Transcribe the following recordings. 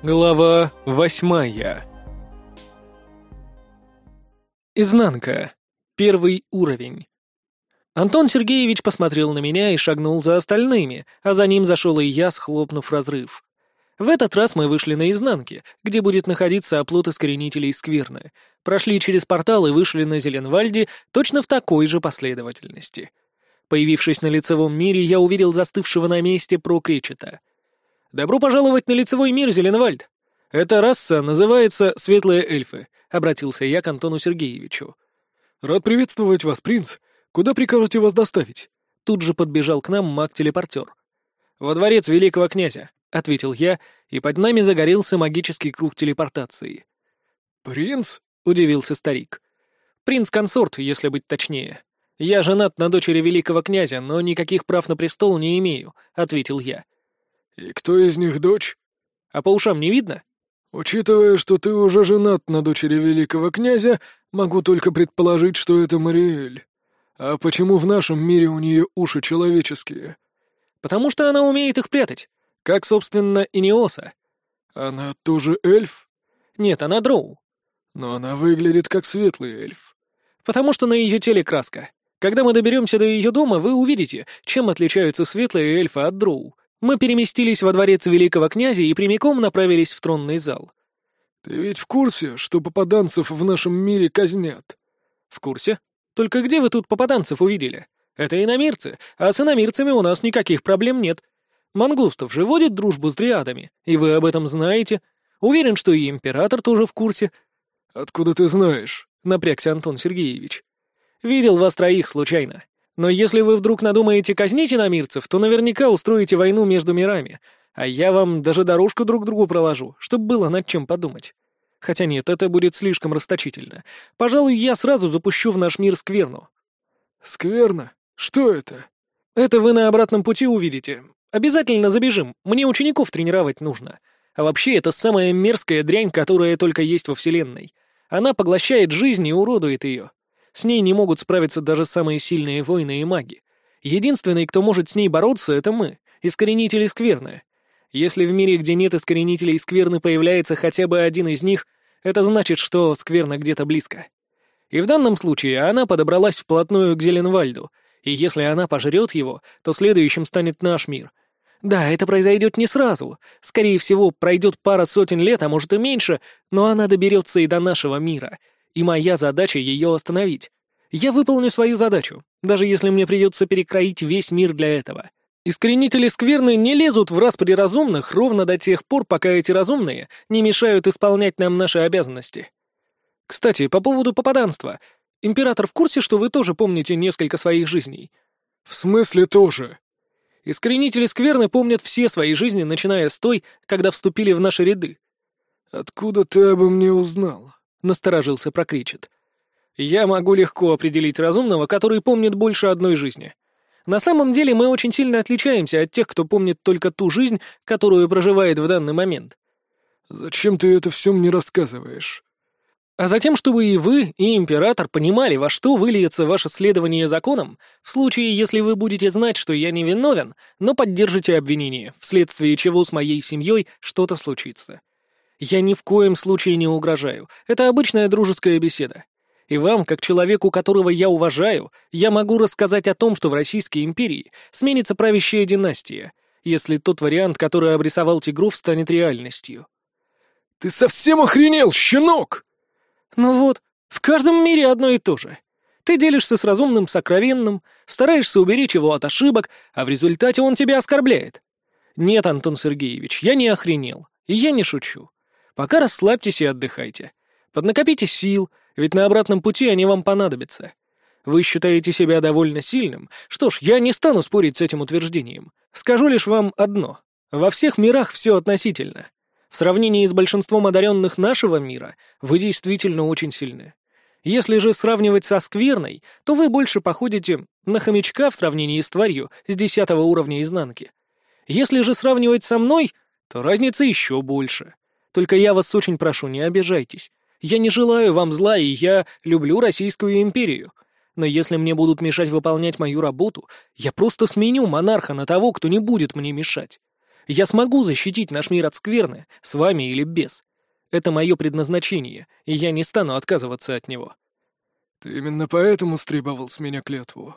Глава восьмая Изнанка. Первый уровень. Антон Сергеевич посмотрел на меня и шагнул за остальными, а за ним зашел и я, схлопнув разрыв. В этот раз мы вышли на изнанке, где будет находиться оплот искоренителей скверны, прошли через портал и вышли на Зеленвальде точно в такой же последовательности. Появившись на лицевом мире, я увидел застывшего на месте Прокречета. «Добро пожаловать на лицевой мир, Зеленвальд! Эта раса называется Светлые Эльфы», — обратился я к Антону Сергеевичу. «Рад приветствовать вас, принц. Куда прикажете вас доставить?» Тут же подбежал к нам маг-телепортер. «Во дворец великого князя», — ответил я, и под нами загорелся магический круг телепортации. «Принц?» — удивился старик. «Принц-консорт, если быть точнее. Я женат на дочери великого князя, но никаких прав на престол не имею», — ответил я. «И кто из них дочь?» «А по ушам не видно?» «Учитывая, что ты уже женат на дочери великого князя, могу только предположить, что это Мариэль. А почему в нашем мире у нее уши человеческие?» «Потому что она умеет их прятать, как, собственно, и Неоса». «Она тоже эльф?» «Нет, она дроу». «Но она выглядит как светлый эльф». «Потому что на ее теле краска. Когда мы доберемся до ее дома, вы увидите, чем отличаются светлые эльфы от дроу. Мы переместились во дворец великого князя и прямиком направились в тронный зал. «Ты ведь в курсе, что попаданцев в нашем мире казнят?» «В курсе. Только где вы тут попаданцев увидели? Это иномирцы, а с иномирцами у нас никаких проблем нет. Мангустов же водит дружбу с дриадами, и вы об этом знаете. Уверен, что и император тоже в курсе». «Откуда ты знаешь?» — напрягся Антон Сергеевич. «Видел вас троих случайно. Но если вы вдруг надумаете казнить иномирцев, то наверняка устроите войну между мирами, а я вам даже дорожку друг другу проложу, чтобы было над чем подумать. Хотя нет, это будет слишком расточительно. Пожалуй, я сразу запущу в наш мир скверну». «Скверно? Что это?» «Это вы на обратном пути увидите. Обязательно забежим, мне учеников тренировать нужно. А вообще, это самая мерзкая дрянь, которая только есть во Вселенной. Она поглощает жизнь и уродует ее. С ней не могут справиться даже самые сильные воины и маги. Единственный, кто может с ней бороться, это мы, искоренители скверны. Если в мире, где нет искоренителей скверны, появляется хотя бы один из них, это значит, что скверна где-то близко. И в данном случае она подобралась вплотную к Зеленвальду, и если она пожрет его, то следующим станет наш мир. Да, это произойдет не сразу. Скорее всего, пройдет пара сотен лет, а может и меньше, но она доберется и до нашего мира — и моя задача ее остановить. Я выполню свою задачу, даже если мне придется перекроить весь мир для этого. Искоренители скверны не лезут в распри разумных ровно до тех пор, пока эти разумные не мешают исполнять нам наши обязанности. Кстати, по поводу попаданства. Император в курсе, что вы тоже помните несколько своих жизней? В смысле тоже? Искоренители скверны помнят все свои жизни, начиная с той, когда вступили в наши ряды. Откуда ты обо мне узнал? — насторожился Прокричет. «Я могу легко определить разумного, который помнит больше одной жизни. На самом деле мы очень сильно отличаемся от тех, кто помнит только ту жизнь, которую проживает в данный момент». «Зачем ты это все мне рассказываешь?» А затем, чтобы и вы, и император понимали, во что выльется ваше следование законом, в случае, если вы будете знать, что я не виновен, но поддержите обвинение, вследствие чего с моей семьей что-то случится. Я ни в коем случае не угрожаю. Это обычная дружеская беседа. И вам, как человеку, которого я уважаю, я могу рассказать о том, что в Российской империи сменится правящая династия, если тот вариант, который обрисовал Тигров, станет реальностью. «Ты совсем охренел, щенок!» «Ну вот, в каждом мире одно и то же. Ты делишься с разумным сокровенным, стараешься уберечь его от ошибок, а в результате он тебя оскорбляет. Нет, Антон Сергеевич, я не охренел, и я не шучу. Пока расслабьтесь и отдыхайте. Поднакопите сил, ведь на обратном пути они вам понадобятся. Вы считаете себя довольно сильным? Что ж, я не стану спорить с этим утверждением. Скажу лишь вам одно. Во всех мирах все относительно. В сравнении с большинством одаренных нашего мира вы действительно очень сильны. Если же сравнивать со скверной, то вы больше походите на хомячка в сравнении с тварью с десятого уровня изнанки. Если же сравнивать со мной, то разница еще больше. Только я вас очень прошу, не обижайтесь. Я не желаю вам зла, и я люблю Российскую империю. Но если мне будут мешать выполнять мою работу, я просто сменю монарха на того, кто не будет мне мешать. Я смогу защитить наш мир от скверны, с вами или без. Это мое предназначение, и я не стану отказываться от него. Ты именно поэтому стребовал с меня клятву?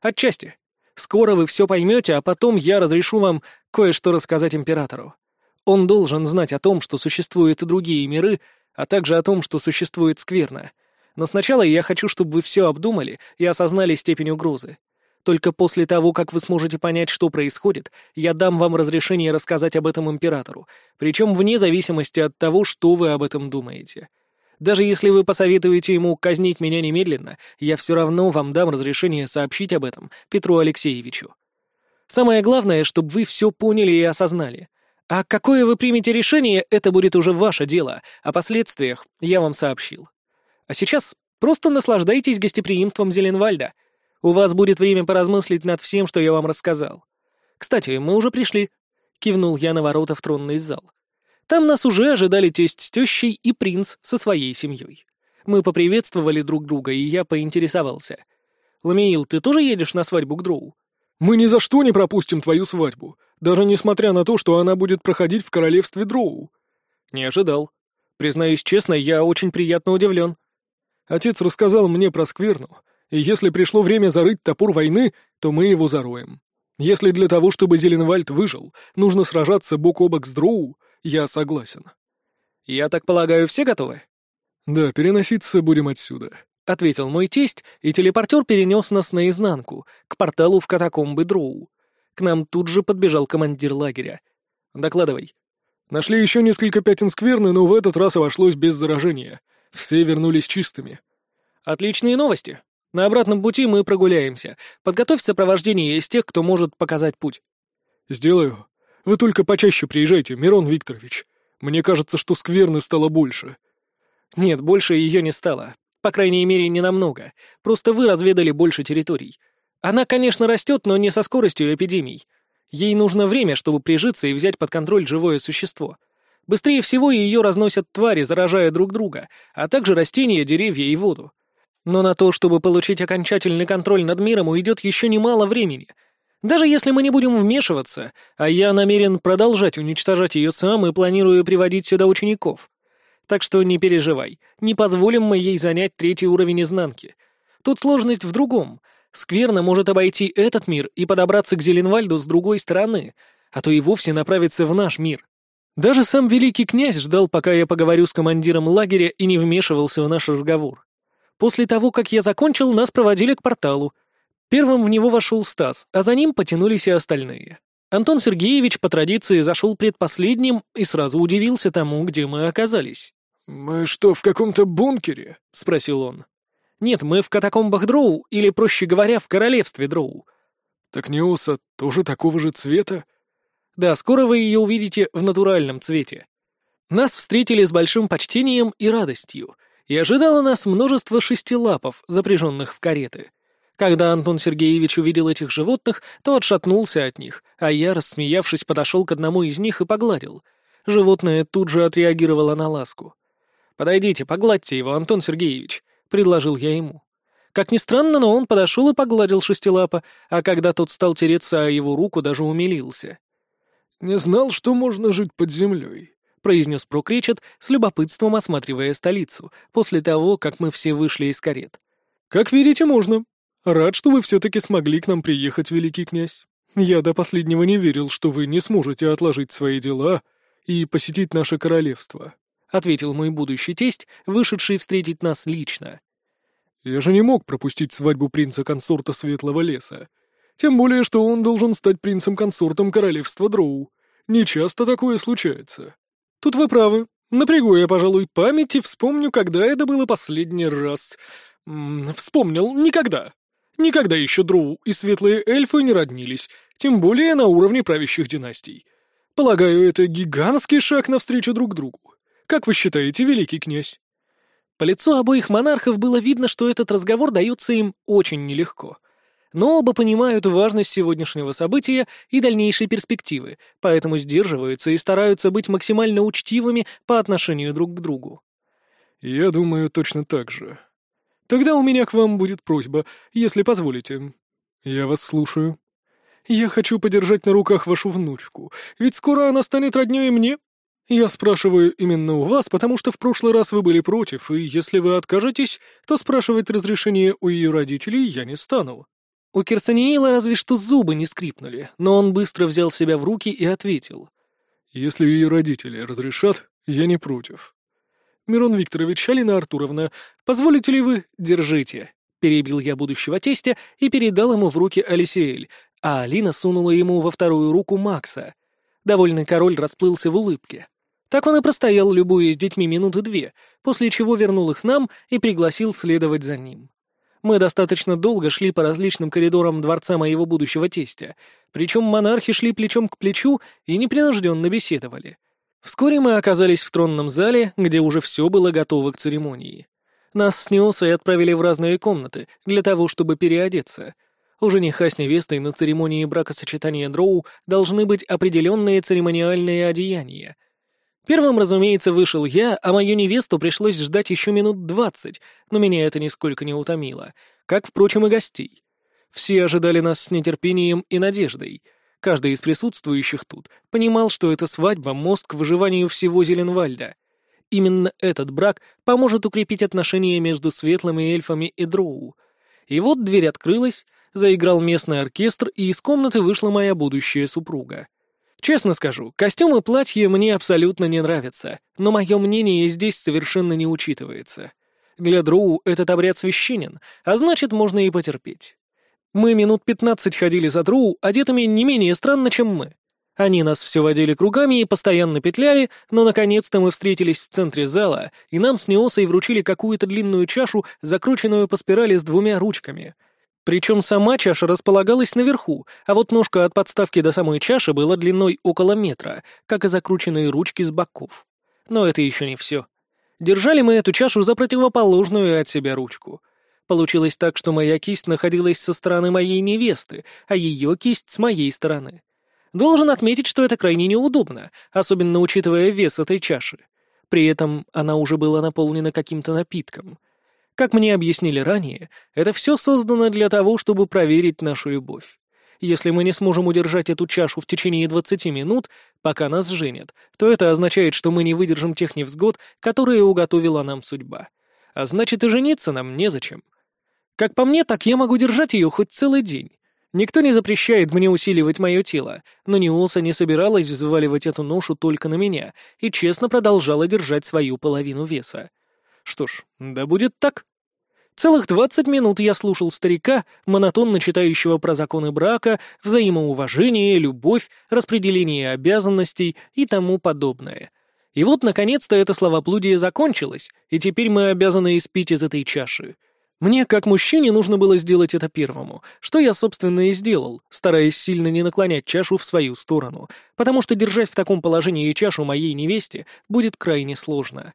Отчасти. Скоро вы все поймете, а потом я разрешу вам кое-что рассказать императору. Он должен знать о том, что существуют и другие миры, а также о том, что существует скверна. Но сначала я хочу, чтобы вы все обдумали и осознали степень угрозы. Только после того, как вы сможете понять, что происходит, я дам вам разрешение рассказать об этом императору, причем вне зависимости от того, что вы об этом думаете. Даже если вы посоветуете ему казнить меня немедленно, я все равно вам дам разрешение сообщить об этом Петру Алексеевичу. Самое главное, чтобы вы все поняли и осознали. А какое вы примете решение, это будет уже ваше дело, о последствиях я вам сообщил. А сейчас просто наслаждайтесь гостеприимством Зеленвальда — у вас будет время поразмыслить над всем, что я вам рассказал. Кстати, мы уже пришли», — кивнул я на ворота в тронный зал. Там нас уже ожидали тесть с тещей и принц со своей семьей. Мы поприветствовали друг друга, и я поинтересовался. «Ламиил, ты тоже едешь на свадьбу к Дроу?» «Мы ни за что не пропустим твою свадьбу, даже несмотря на то, что она будет проходить в королевстве Дроу». «Не ожидал. Признаюсь честно, я очень приятно удивлен». Отец рассказал мне про скверну, и если пришло время зарыть топор войны, то мы его зароем. Если для того, чтобы Зеленвальд выжил, нужно сражаться бок о бок с Дроу, я согласен. Я так полагаю, все готовы? Да, переноситься будем отсюда, — ответил мой тесть, и телепортер перенес нас наизнанку, к порталу в катакомбы Дроу. К нам тут же подбежал командир лагеря. «Докладывай». «Нашли еще несколько пятен скверны, но в этот раз обошлось без заражения. Все вернулись чистыми». «Отличные новости. На обратном пути мы прогуляемся. Подготовь сопровождение из тех, кто может показать путь». «Сделаю. Вы только почаще приезжайте, Мирон Викторович. Мне кажется, что скверны стало больше». «Нет, больше ее не стало. По крайней мере, не намного. Просто вы разведали больше территорий. Она, конечно, растет, но не со скоростью эпидемий. Ей нужно время, чтобы прижиться и взять под контроль живое существо. Быстрее всего ее разносят твари, заражая друг друга, а также растения, деревья и воду. Но на то, чтобы получить окончательный контроль над миром, уйдет еще немало времени. Даже если мы не будем вмешиваться, а я намерен продолжать уничтожать ее сам и планирую приводить сюда учеников. Так что не переживай, не позволим мы ей занять третий уровень изнанки. Тут сложность в другом. Скверно может обойти этот мир и подобраться к Зеленвальду с другой стороны, а то и вовсе направиться в наш мир. Даже сам великий князь ждал, пока я поговорю с командиром лагеря и не вмешивался в наш разговор. После того, как я закончил, нас проводили к порталу. Первым в него вошел Стас, а за ним потянулись и остальные. Антон Сергеевич по традиции зашел предпоследним и сразу удивился тому, где мы оказались. «Мы что, в каком-то бункере?» — спросил он. «Нет, мы в катакомбах Дроу, или, проще говоря, в королевстве Дроу». «Так Неоса тоже такого же цвета?» «Да, скоро вы ее увидите в натуральном цвете». Нас встретили с большим почтением и радостью — и ожидало нас множество шестилапов, запряженных в кареты. Когда Антон Сергеевич увидел этих животных, то отшатнулся от них, а я, рассмеявшись, подошел к одному из них и погладил. Животное тут же отреагировало на ласку. «Подойдите, погладьте его, Антон Сергеевич», — предложил я ему. Как ни странно, но он подошел и погладил шестилапа, а когда тот стал тереться о его руку, даже умилился. «Не знал, что можно жить под землей», — произнес Прокречет, с любопытством осматривая столицу, после того, как мы все вышли из карет. «Как видите, можно. Рад, что вы все-таки смогли к нам приехать, великий князь. Я до последнего не верил, что вы не сможете отложить свои дела и посетить наше королевство», — ответил мой будущий тесть, вышедший встретить нас лично. «Я же не мог пропустить свадьбу принца-консорта Светлого леса. Тем более, что он должен стать принцем-консортом королевства Дроу. Не часто такое случается». Тут вы правы. Напрягу я, пожалуй, память и вспомню, когда это было последний раз. М -м, вспомнил. Никогда. Никогда еще Дроу и светлые эльфы не роднились, тем более на уровне правящих династий. Полагаю, это гигантский шаг навстречу друг другу. Как вы считаете, великий князь? По лицу обоих монархов было видно, что этот разговор дается им очень нелегко — но оба понимают важность сегодняшнего события и дальнейшей перспективы, поэтому сдерживаются и стараются быть максимально учтивыми по отношению друг к другу. «Я думаю, точно так же. Тогда у меня к вам будет просьба, если позволите. Я вас слушаю». Я хочу подержать на руках вашу внучку, ведь скоро она станет роднёй мне. Я спрашиваю именно у вас, потому что в прошлый раз вы были против, и если вы откажетесь, то спрашивать разрешение у ее родителей я не стану». У Кирсаниила разве что зубы не скрипнули, но он быстро взял себя в руки и ответил. «Если ее родители разрешат, я не против». «Мирон Викторович, Алина Артуровна, позволите ли вы...» «Держите», — перебил я будущего тестя и передал ему в руки Алисиэль, а Алина сунула ему во вторую руку Макса. Довольный король расплылся в улыбке. Так он и простоял, любуясь детьми минуты две, после чего вернул их нам и пригласил следовать за ним. Мы достаточно долго шли по различным коридорам дворца моего будущего тестя, причем монархи шли плечом к плечу и непринужденно беседовали. Вскоре мы оказались в тронном зале, где уже все было готово к церемонии. Нас снес и отправили в разные комнаты для того, чтобы переодеться — у жениха с невестой на церемонии бракосочетания Дроу должны быть определенные церемониальные одеяния. Первым, разумеется, вышел я, а мою невесту пришлось ждать еще минут двадцать, но меня это нисколько не утомило, как, впрочем, и гостей. Все ожидали нас с нетерпением и надеждой. Каждый из присутствующих тут понимал, что эта свадьба — мост к выживанию всего Зеленвальда. Именно этот брак поможет укрепить отношения между светлыми эльфами и дроу. И вот дверь открылась, заиграл местный оркестр, и из комнаты вышла моя будущая супруга. Честно скажу, костюм и платье мне абсолютно не нравятся, но мое мнение здесь совершенно не учитывается. Для Дроу этот обряд священен, а значит, можно и потерпеть. Мы минут пятнадцать ходили за Дроу, одетыми не менее странно, чем мы. Они нас все водили кругами и постоянно петляли, но наконец-то мы встретились в центре зала, и нам с Неосой вручили какую-то длинную чашу, закрученную по спирали с двумя ручками — причем сама чаша располагалась наверху, а вот ножка от подставки до самой чаши была длиной около метра, как и закрученные ручки с боков. Но это еще не все. Держали мы эту чашу за противоположную от себя ручку. Получилось так, что моя кисть находилась со стороны моей невесты, а ее кисть с моей стороны. Должен отметить, что это крайне неудобно, особенно учитывая вес этой чаши. При этом она уже была наполнена каким-то напитком — как мне объяснили ранее, это все создано для того, чтобы проверить нашу любовь. Если мы не сможем удержать эту чашу в течение 20 минут, пока нас женят, то это означает, что мы не выдержим тех невзгод, которые уготовила нам судьба. А значит, и жениться нам незачем. Как по мне, так я могу держать ее хоть целый день. Никто не запрещает мне усиливать мое тело, но Ниоса не собиралась взваливать эту ношу только на меня и честно продолжала держать свою половину веса. Что ж, да будет так. Целых двадцать минут я слушал старика, монотонно читающего про законы брака, взаимоуважение, любовь, распределение обязанностей и тому подобное. И вот, наконец-то, это словоблудие закончилось, и теперь мы обязаны испить из этой чаши. Мне, как мужчине, нужно было сделать это первому, что я, собственно, и сделал, стараясь сильно не наклонять чашу в свою сторону, потому что держать в таком положении чашу моей невесте будет крайне сложно.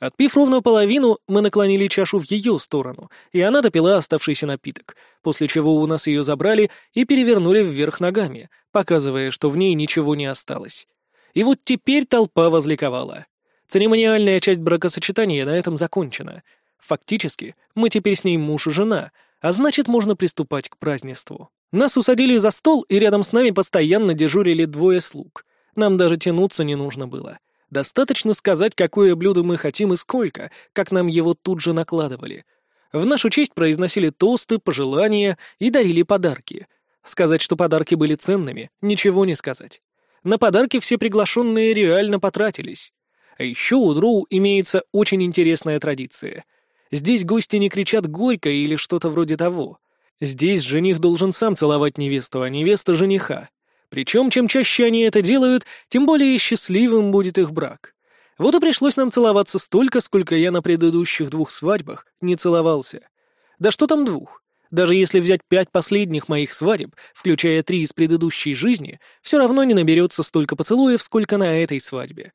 Отпив ровно половину, мы наклонили чашу в ее сторону, и она допила оставшийся напиток, после чего у нас ее забрали и перевернули вверх ногами, показывая, что в ней ничего не осталось. И вот теперь толпа возликовала. Церемониальная часть бракосочетания на этом закончена. Фактически, мы теперь с ней муж и жена, а значит, можно приступать к празднеству. Нас усадили за стол, и рядом с нами постоянно дежурили двое слуг. Нам даже тянуться не нужно было. Достаточно сказать, какое блюдо мы хотим и сколько, как нам его тут же накладывали. В нашу честь произносили тосты, пожелания и дарили подарки. Сказать, что подарки были ценными, ничего не сказать. На подарки все приглашенные реально потратились. А еще у Дроу имеется очень интересная традиция. Здесь гости не кричат горько или что-то вроде того. Здесь жених должен сам целовать невесту, а невеста — жениха. Причем, чем чаще они это делают, тем более счастливым будет их брак. Вот и пришлось нам целоваться столько, сколько я на предыдущих двух свадьбах не целовался. Да что там двух? Даже если взять пять последних моих свадеб, включая три из предыдущей жизни, все равно не наберется столько поцелуев, сколько на этой свадьбе.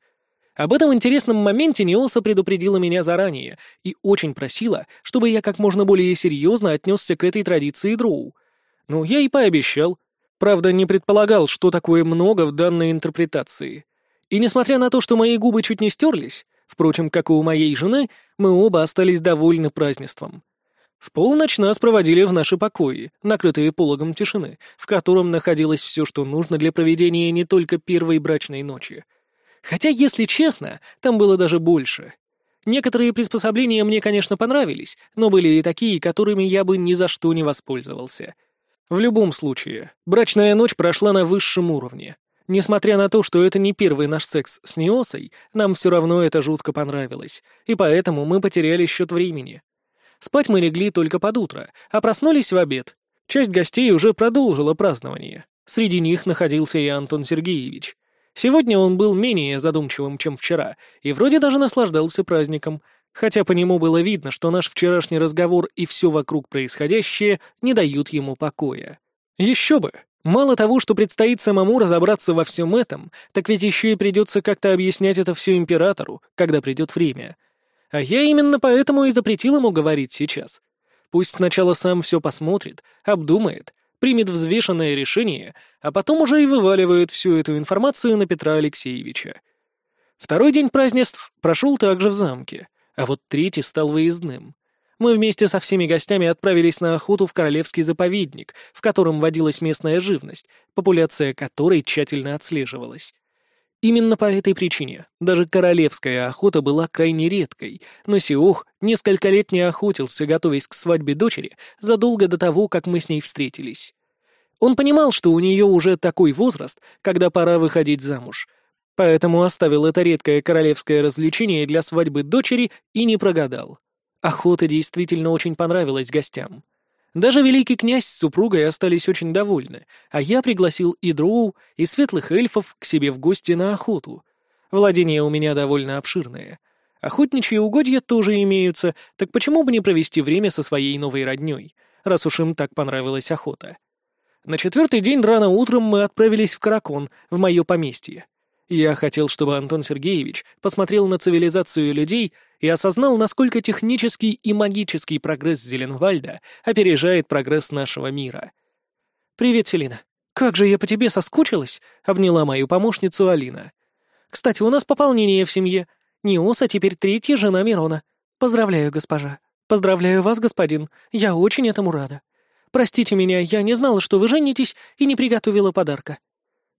Об этом интересном моменте Неоса предупредила меня заранее и очень просила, чтобы я как можно более серьезно отнесся к этой традиции Дроу. Ну, я и пообещал. Правда, не предполагал, что такое много в данной интерпретации. И несмотря на то, что мои губы чуть не стерлись, впрочем, как и у моей жены, мы оба остались довольны празднеством. В полночь нас проводили в наши покои, накрытые пологом тишины, в котором находилось все, что нужно для проведения не только первой брачной ночи. Хотя, если честно, там было даже больше. Некоторые приспособления мне, конечно, понравились, но были и такие, которыми я бы ни за что не воспользовался. В любом случае, брачная ночь прошла на высшем уровне. Несмотря на то, что это не первый наш секс с Неосой, нам все равно это жутко понравилось, и поэтому мы потеряли счет времени. Спать мы легли только под утро, а проснулись в обед. Часть гостей уже продолжила празднование. Среди них находился и Антон Сергеевич. Сегодня он был менее задумчивым, чем вчера, и вроде даже наслаждался праздником, хотя по нему было видно, что наш вчерашний разговор и все вокруг происходящее не дают ему покоя. Еще бы! Мало того, что предстоит самому разобраться во всем этом, так ведь еще и придется как-то объяснять это все императору, когда придет время. А я именно поэтому и запретил ему говорить сейчас. Пусть сначала сам все посмотрит, обдумает, примет взвешенное решение, а потом уже и вываливает всю эту информацию на Петра Алексеевича. Второй день празднеств прошел также в замке, а вот третий стал выездным. Мы вместе со всеми гостями отправились на охоту в королевский заповедник, в котором водилась местная живность, популяция которой тщательно отслеживалась. Именно по этой причине даже королевская охота была крайне редкой, но Сиох несколько лет не охотился, готовясь к свадьбе дочери, задолго до того, как мы с ней встретились. Он понимал, что у нее уже такой возраст, когда пора выходить замуж, поэтому оставил это редкое королевское развлечение для свадьбы дочери и не прогадал. Охота действительно очень понравилась гостям. Даже великий князь с супругой остались очень довольны, а я пригласил и дроу, и светлых эльфов к себе в гости на охоту. Владения у меня довольно обширные. Охотничьи угодья тоже имеются, так почему бы не провести время со своей новой роднёй, раз уж им так понравилась охота. На четвертый день рано утром мы отправились в Каракон, в мое поместье. Я хотел, чтобы Антон Сергеевич посмотрел на цивилизацию людей и осознал, насколько технический и магический прогресс Зеленвальда опережает прогресс нашего мира. «Привет, Селина. Как же я по тебе соскучилась!» — обняла мою помощницу Алина. «Кстати, у нас пополнение в семье. Неоса теперь третья жена Мирона. Поздравляю, госпожа. Поздравляю вас, господин. Я очень этому рада. Простите меня, я не знала, что вы женитесь, и не приготовила подарка».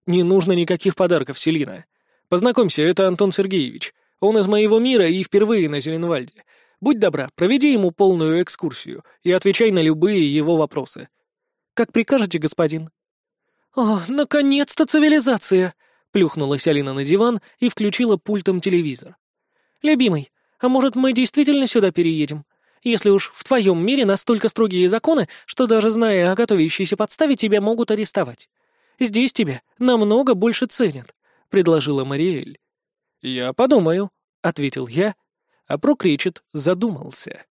«Не нужно никаких подарков, Селина. Познакомься, это Антон Сергеевич. Он из моего мира и впервые на Зеленвальде. Будь добра, проведи ему полную экскурсию и отвечай на любые его вопросы. Как прикажете, господин?» «О, наконец-то цивилизация!» — плюхнулась Алина на диван и включила пультом телевизор. «Любимый, а может, мы действительно сюда переедем? Если уж в твоем мире настолько строгие законы, что даже зная о готовящейся подставе, тебя могут арестовать. Здесь тебя намного больше ценят», — предложила Мариэль. «Я подумаю», — ответил я, а Прокричет задумался.